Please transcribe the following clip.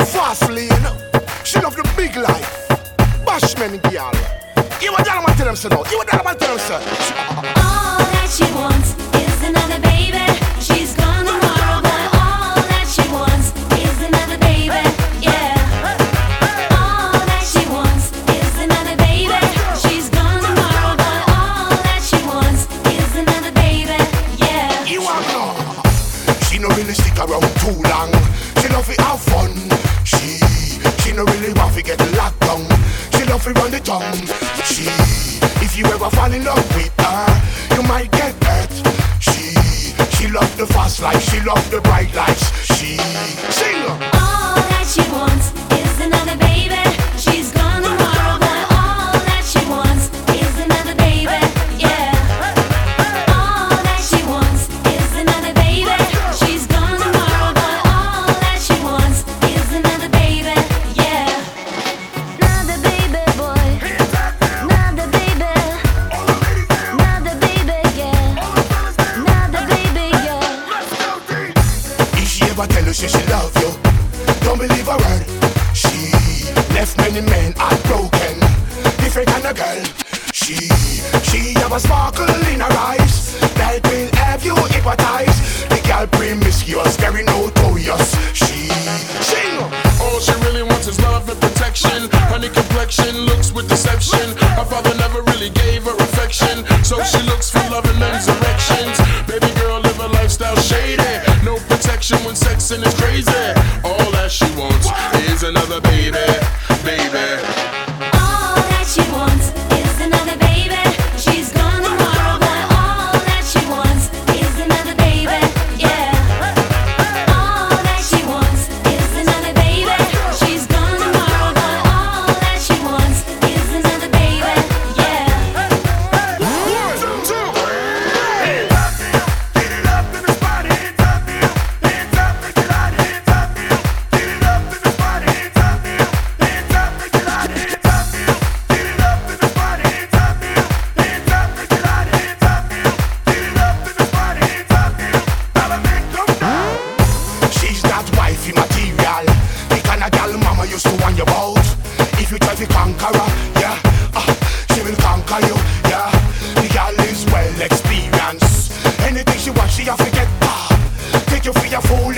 the fast lane. She love the big life. Bashman girl. You a dollar man tell them so now. You a dollar tell them so. All that she wants is another baby. She's gone tomorrow, but all that she wants is another baby. Yeah. Around too long, she love it have fun. No really want to get locked down. She love to run the tongue. She if you ever fall in love with her, you might get hurt. She she love the fast life. She love the bright lights. She sing. All that she wants she ever tell you she, she love you, don't believe a word. She left many men heartbroken, different kind of girl. She, she have a sparkle in her eyes that will have you hypnotized. The girl promiscuous, very notorious. She sing. All she really wants is love and protection. Honey complexion, looks with deception. Her father never really gave her affection, so she looks lifestyle conqueror, yeah. Uh, she will conquer you, yeah. The girl is well experienced. Anything she wants, she have to get. Uh, take you for your fool.